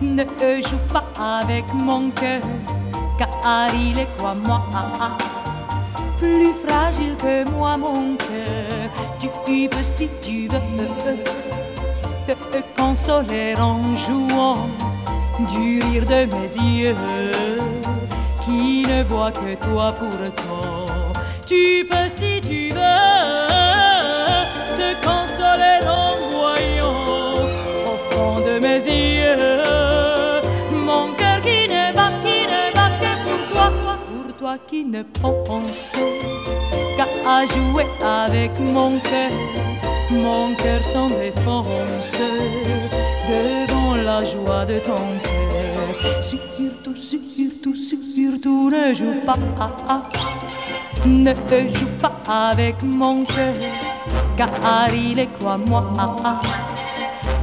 ne joue pas avec mon cœur, car il est quoi moi plus fragile que moi mon cœur. Tu peux si tu veux te consoler en jouant du rire de mes yeux qui ne voit que toi pourtant. Tu peux si tu veux mes yeux. Mon cœur qui ne bat, qui ne bat que pour toi, pour toi qui ne pense qu'à jouer avec mon cœur. Mon cœur sans défense devant la joie de ton cœur. Surtout, surtout, surtout, ne joue pas, ne joue pas avec mon cœur, car il est quoi moi,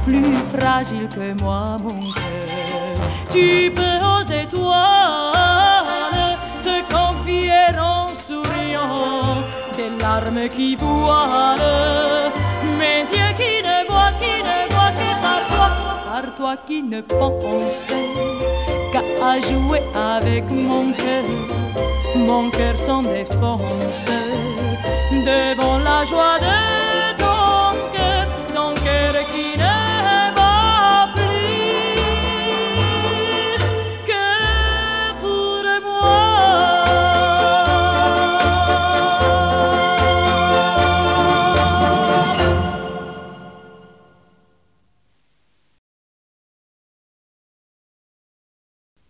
plus fragile que moi, mon cœur. Tu peux oser toi te confier en souriant des larmes qui voilent mes yeux qui ne voient, qui ne voient que par toi, par toi qui ne pense qu'à jouer avec mon cœur, mon cœur sans défense,